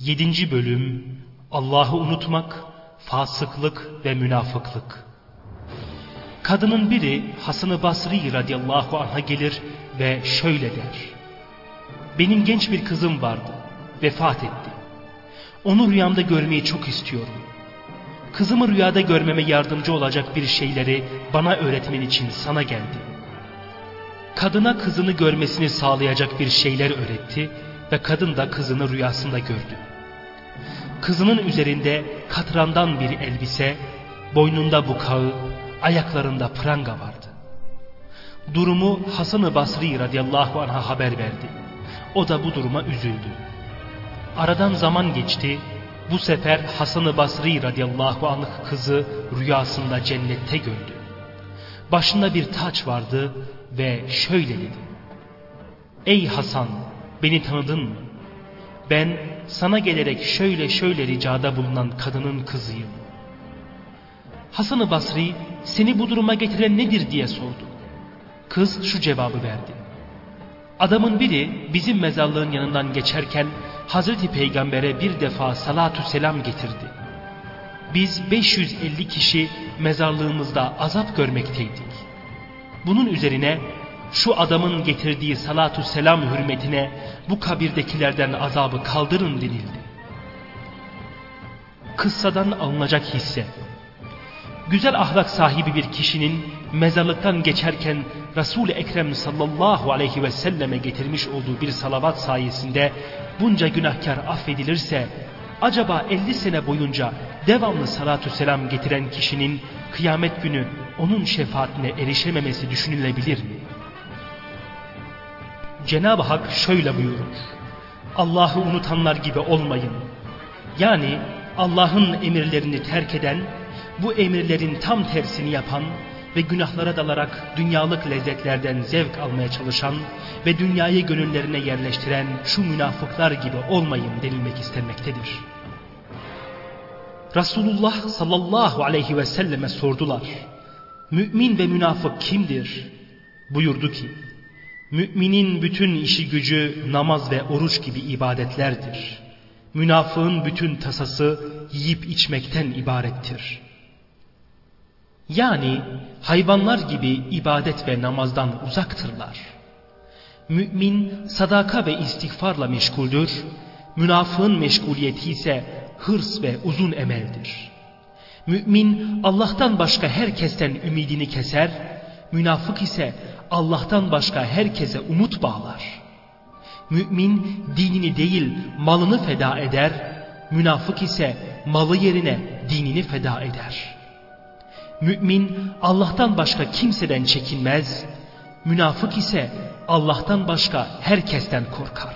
7. Bölüm Allah'ı unutmak, fasıklık ve münafıklık. Kadının biri Hasan-ı Basri radıyallahu anh'a gelir ve şöyle der. Benim genç bir kızım vardı, vefat etti. Onu rüyamda görmeyi çok istiyorum. Kızımı rüyada görmeme yardımcı olacak bir şeyleri bana öğretmen için sana geldi. Kadına kızını görmesini sağlayacak bir şeyler öğretti ve kadın da kızını rüyasında gördü. Kızının üzerinde katrandan bir elbise, boynunda bukağı, ayaklarında pranga vardı. Durumu Hasan-ı Basri radıyallahu anh'a haber verdi. O da bu duruma üzüldü. Aradan zaman geçti. Bu sefer Hasan-ı Basri radıyallahu anh kızı rüyasında cennette gördü. Başında bir taç vardı ve şöyle dedi. Ey Hasan beni tanıdın mı? Ben sana gelerek şöyle şöyle ricada bulunan kadının kızıyım. Hasan-ı Basri seni bu duruma getiren nedir diye sordu. Kız şu cevabı verdi. Adamın biri bizim mezarlığın yanından geçerken Hazreti Peygamber'e bir defa salatü selam getirdi. Biz 550 kişi mezarlığımızda azap görmekteydik. Bunun üzerine şu adamın getirdiği salatu selam hürmetine bu kabirdekilerden azabı kaldırın denildi. Kıssadan alınacak hisse Güzel ahlak sahibi bir kişinin mezarlıktan geçerken Resul-i Ekrem sallallahu aleyhi ve selleme getirmiş olduğu bir salavat sayesinde bunca günahkar affedilirse acaba 50 sene boyunca devamlı salatü selam getiren kişinin kıyamet günü onun şefaatine erişememesi düşünülebilir mi? Cenab-ı Hak şöyle buyurur. Allah'ı unutanlar gibi olmayın. Yani Allah'ın emirlerini terk eden, bu emirlerin tam tersini yapan ve günahlara dalarak dünyalık lezzetlerden zevk almaya çalışan ve dünyayı gönüllerine yerleştiren şu münafıklar gibi olmayın denilmek istenmektedir. Resulullah sallallahu aleyhi ve selleme sordular. Mümin ve münafık kimdir? Buyurdu ki, Müminin bütün işi gücü namaz ve oruç gibi ibadetlerdir. Münafığın bütün tasası yiyip içmekten ibarettir. Yani hayvanlar gibi ibadet ve namazdan uzaktırlar. Mümin sadaka ve istiğfarla meşguldür, münafığın meşguliyeti ise hırs ve uzun emeldir. Mümin Allah'tan başka herkesten ümidini keser, münafık ise Allah'tan başka herkese umut bağlar. Mümin dinini değil malını feda eder, münafık ise malı yerine dinini feda eder. Mümin Allah'tan başka kimseden çekinmez, münafık ise Allah'tan başka herkesten korkar.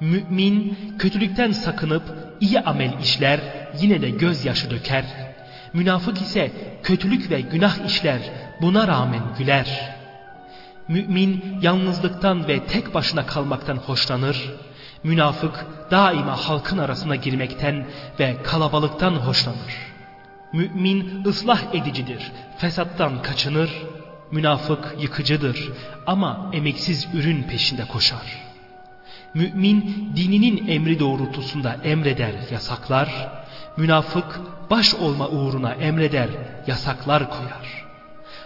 Mümin kötülükten sakınıp iyi amel işler, yine de gözyaşı döker. Münafık ise kötülük ve günah işler, buna rağmen güler. Mümin yalnızlıktan ve tek başına kalmaktan hoşlanır. Münafık daima halkın arasına girmekten ve kalabalıktan hoşlanır. Mümin ıslah edicidir, fesattan kaçınır. Münafık yıkıcıdır ama emeksiz ürün peşinde koşar. Mümin dininin emri doğrultusunda emreder, yasaklar. Münafık baş olma uğruna emreder, yasaklar koyar.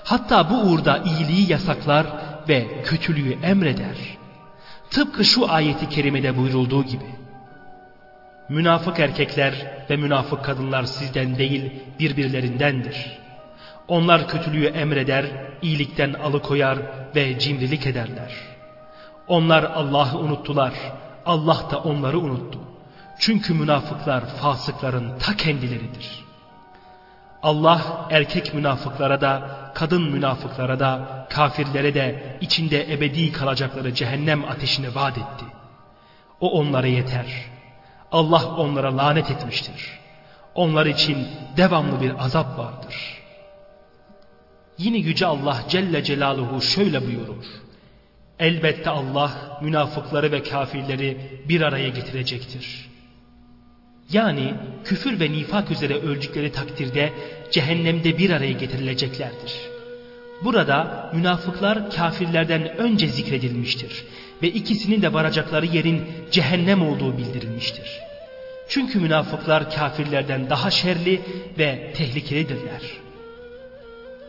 Hatta bu uğurda iyiliği yasaklar ve kötülüğü emreder. Tıpkı şu ayeti kerimede buyurulduğu gibi. Münafık erkekler ve münafık kadınlar sizden değil birbirlerindendir. Onlar kötülüğü emreder, iyilikten alıkoyar ve cimrilik ederler. Onlar Allah'ı unuttular, Allah da onları unuttu. Çünkü münafıklar fasıkların ta kendileridir. Allah erkek münafıklara da, kadın münafıklara da, kafirlere de içinde ebedi kalacakları cehennem ateşini vaat etti. O onlara yeter. Allah onlara lanet etmiştir. Onlar için devamlı bir azap vardır. Yine Yüce Allah Celle Celaluhu şöyle buyurur. Elbette Allah münafıkları ve kafirleri bir araya getirecektir. Yani küfür ve nifak üzere öldükleri takdirde cehennemde bir araya getirileceklerdir. Burada münafıklar kafirlerden önce zikredilmiştir ve ikisinin de varacakları yerin cehennem olduğu bildirilmiştir. Çünkü münafıklar kafirlerden daha şerli ve tehlikelidirler.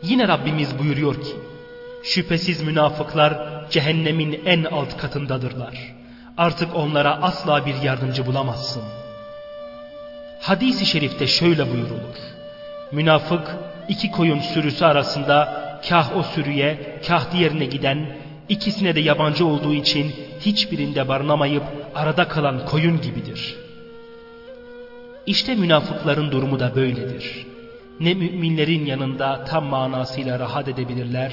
Yine Rabbimiz buyuruyor ki, şüphesiz münafıklar cehennemin en alt katındadırlar. Artık onlara asla bir yardımcı bulamazsın. Hadis-i şerifte şöyle buyurulur. Münafık iki koyun sürüsü arasında kah o sürüye kah diğerine giden ikisine de yabancı olduğu için hiçbirinde barınamayıp arada kalan koyun gibidir. İşte münafıkların durumu da böyledir. Ne müminlerin yanında tam manasıyla rahat edebilirler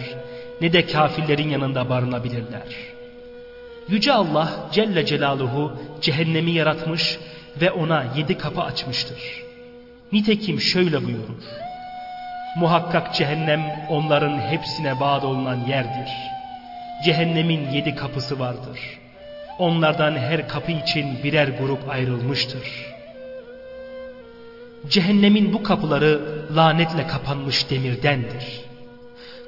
ne de kafirlerin yanında barınabilirler. Yüce Allah Celle Celaluhu cehennemi yaratmış ve ona yedi kapı açmıştır. Nitekim şöyle buyurur. Muhakkak cehennem onların hepsine bağlı olunan yerdir. Cehennemin yedi kapısı vardır. Onlardan her kapı için birer grup ayrılmıştır. Cehennemin bu kapıları lanetle kapanmış demirdendir.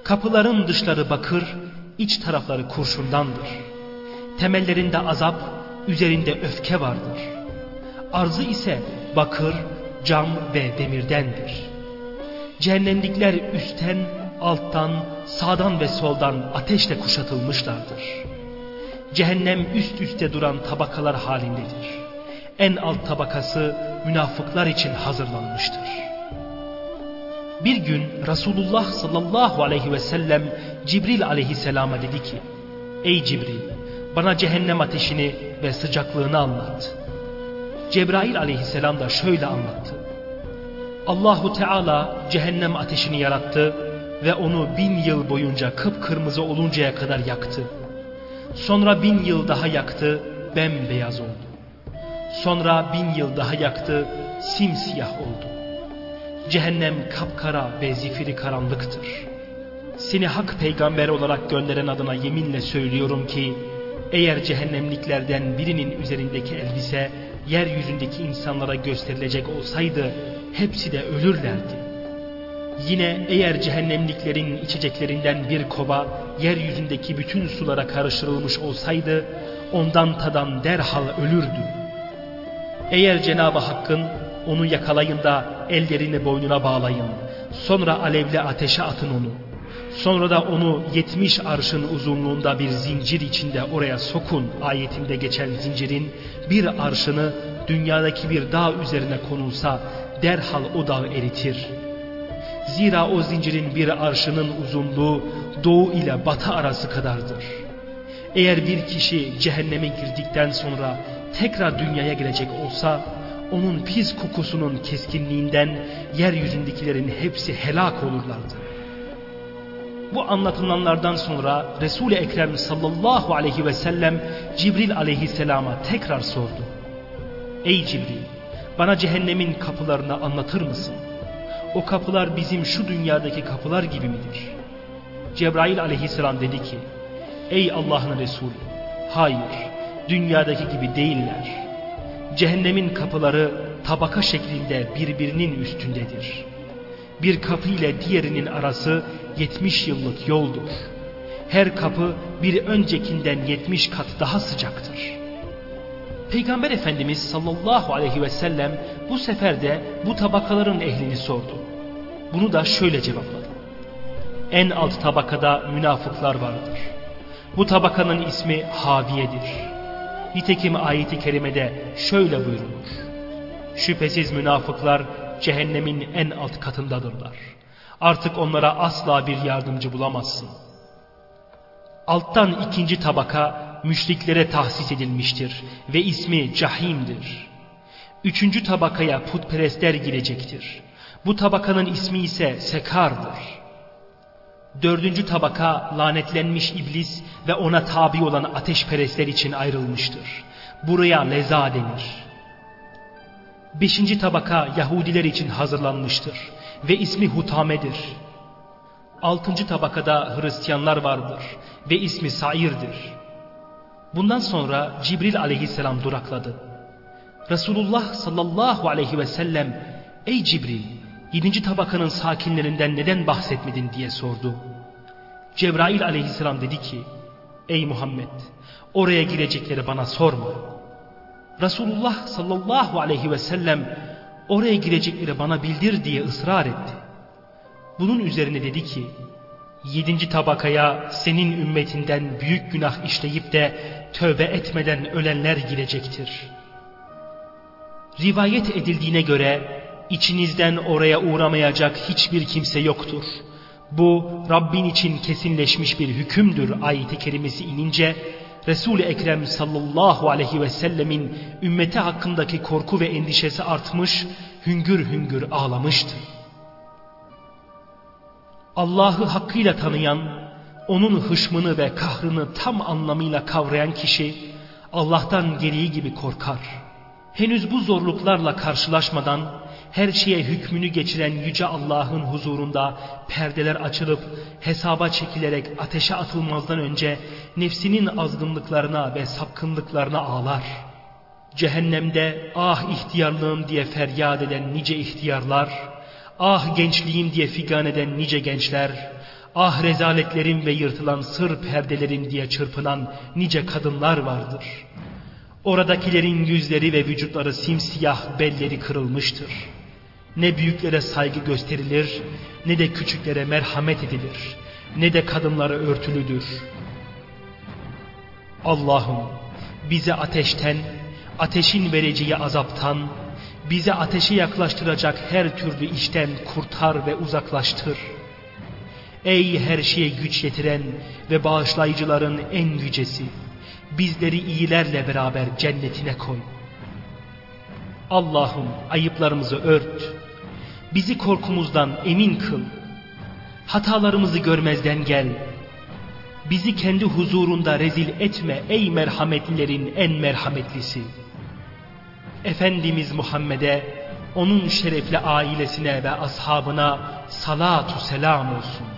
Kapıların dışları bakır, iç tarafları kurşundandır. Temellerinde azap, üzerinde öfke vardır. Arzı ise bakır, cam ve demirdendir. Cehennemlikler üstten, alttan, sağdan ve soldan ateşle kuşatılmışlardır. Cehennem üst üste duran tabakalar halindedir. En alt tabakası münafıklar için hazırlanmıştır. Bir gün Resulullah sallallahu aleyhi ve sellem Cibril aleyhisselama dedi ki Ey Cibril bana cehennem ateşini ve sıcaklığını anlat. Cebrail aleyhisselam da şöyle anlattı. Allahu Teala cehennem ateşini yarattı ve onu bin yıl boyunca kıpkırmızı oluncaya kadar yaktı. Sonra bin yıl daha yaktı, bembeyaz oldu. Sonra bin yıl daha yaktı, simsiyah oldu. Cehennem kapkara ve zifiri karanlıktır. Seni hak peygamber olarak gönderen adına yeminle söylüyorum ki, eğer cehennemliklerden birinin üzerindeki elbise, yeryüzündeki insanlara gösterilecek olsaydı, hepsi de ölürlerdi. Yine eğer cehennemliklerin içeceklerinden bir kova, yeryüzündeki bütün sulara karıştırılmış olsaydı, ondan tadan derhal ölürdü. Eğer Cenab-ı Hakk'ın onu yakalayın da ellerini boynuna bağlayın. Sonra alevli ateşe atın onu. Sonra da onu yetmiş arşın uzunluğunda bir zincir içinde oraya sokun ayetinde geçen zincirin bir arşını dünyadaki bir dağ üzerine konulsa derhal o dağ eritir. Zira o zincirin bir arşının uzunluğu doğu ile batı arası kadardır. Eğer bir kişi cehenneme girdikten sonra tekrar dünyaya gelecek olsa onun pis kokusunun keskinliğinden yeryüzündekilerin hepsi helak olurlardı. Bu anlatılanlardan sonra Resul-i Ekrem sallallahu aleyhi ve sellem Cibril aleyhisselama tekrar sordu. Ey Cibril bana cehennemin kapılarını anlatır mısın? O kapılar bizim şu dünyadaki kapılar gibi midir? Cebrail aleyhisselam dedi ki Ey Allah'ın Resulü hayır dünyadaki gibi değiller. Cehennemin kapıları tabaka şeklinde birbirinin üstündedir. Bir kapı ile diğerinin arası 70 yıllık yoldur. Her kapı bir öncekinden 70 kat daha sıcaktır. Peygamber Efendimiz sallallahu aleyhi ve sellem bu sefer de bu tabakaların ehlini sordu. Bunu da şöyle cevapladı. En alt tabakada münafıklar vardır. Bu tabakanın ismi Haviye'dir. Nitekim ayeti kerimede şöyle buyurulur. Şüphesiz münafıklar cehennemin en alt katındadırlar. Artık onlara asla bir yardımcı bulamazsın. Alttan ikinci tabaka müşriklere tahsis edilmiştir ve ismi cahimdir. Üçüncü tabakaya putperestler girecektir. Bu tabakanın ismi ise sekardır. Dördüncü tabaka lanetlenmiş iblis ve ona tabi olan ateşperestler için ayrılmıştır. Buraya leza denir. Beşinci tabaka Yahudiler için hazırlanmıştır ve ismi Hutame'dir. Altıncı tabakada Hristiyanlar vardır ve ismi Sair'dir. Bundan sonra Cibril aleyhisselam durakladı. Resulullah sallallahu aleyhi ve sellem ey Cibril yedinci tabakanın sakinlerinden neden bahsetmedin diye sordu. Cebrail aleyhisselam dedi ki, Ey Muhammed oraya girecekleri bana sorma. Resulullah sallallahu aleyhi ve sellem oraya girecekleri bana bildir diye ısrar etti. Bunun üzerine dedi ki, yedinci tabakaya senin ümmetinden büyük günah işleyip de tövbe etmeden ölenler girecektir. Rivayet edildiğine göre içinizden oraya uğramayacak hiçbir kimse yoktur. Bu Rabbin için kesinleşmiş bir hükümdür ayeti kerimesi inince Resul-i Ekrem sallallahu aleyhi ve sellemin ümmeti hakkındaki korku ve endişesi artmış, hüngür hüngür ağlamıştı. Allah'ı hakkıyla tanıyan, onun hışmını ve kahrını tam anlamıyla kavrayan kişi, Allah'tan gereği gibi korkar. Henüz bu zorluklarla karşılaşmadan, her şeye hükmünü geçiren Yüce Allah'ın huzurunda perdeler açılıp hesaba çekilerek ateşe atılmazdan önce nefsinin azgınlıklarına ve sapkınlıklarına ağlar. Cehennemde ah ihtiyarlığım diye feryat eden nice ihtiyarlar, ah gençliğim diye figan eden nice gençler, ah rezaletlerim ve yırtılan sır perdelerim diye çırpınan nice kadınlar vardır. Oradakilerin yüzleri ve vücutları simsiyah belleri kırılmıştır. Ne büyüklere saygı gösterilir, ne de küçüklere merhamet edilir, ne de kadınlara örtülüdür. Allah'ım bize ateşten, ateşin vereceği azaptan, bize ateşe yaklaştıracak her türlü işten kurtar ve uzaklaştır. Ey her şeye güç yetiren ve bağışlayıcıların en yücesi, bizleri iyilerle beraber cennetine koy. Allah'ım ayıplarımızı ört, bizi korkumuzdan emin kıl, hatalarımızı görmezden gel, bizi kendi huzurunda rezil etme ey merhametlilerin en merhametlisi. Efendimiz Muhammed'e, onun şerefli ailesine ve ashabına salatu selam olsun.